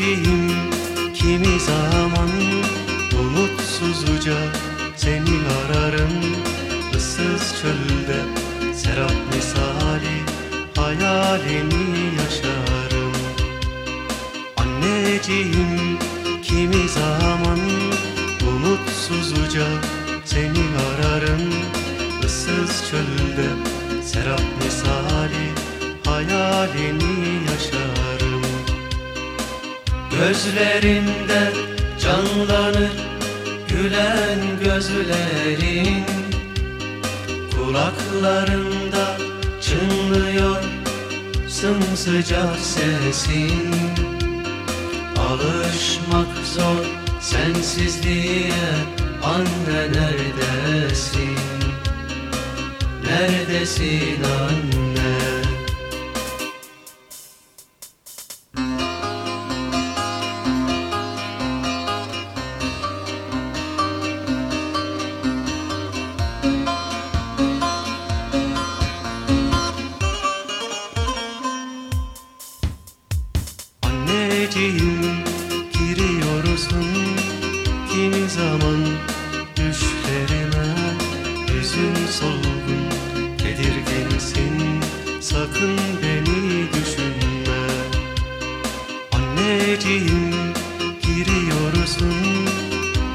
hasretiyim Kimi zaman umutsuzca seni ararım. Issız çölde serap misali hayalini yaşarım. Anneciğim kimi zaman umutsuzca seni ararım. Issız çölde serap misali hayalini yaşarım. Gözlerinde canlanır gülen gözlerin Kulaklarında çınlıyor sımsıcak sesin. Alışmak zor sensizliğe anne neredesin? Neredesin anne giriyorsun kimi zaman düşlerime Yüzün solgun tedirginsin. Sakın beni düşünme. Anneciğim giriyorsun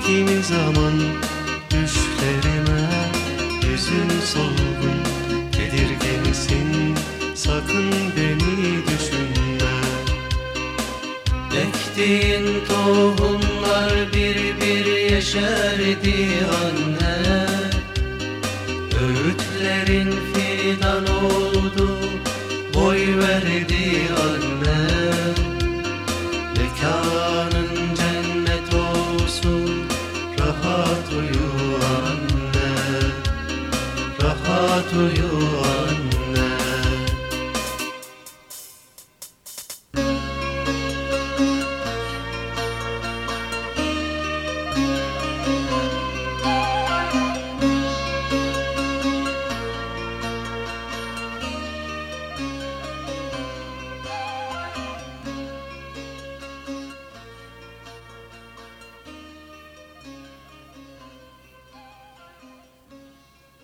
kimi zaman Ektiğin tohumlar bir bir yeşerdi anne. Öğütlerin fidan oldu boy verdi anne. Mekanın cennet olsun rahat uyu anne. Rahat uyu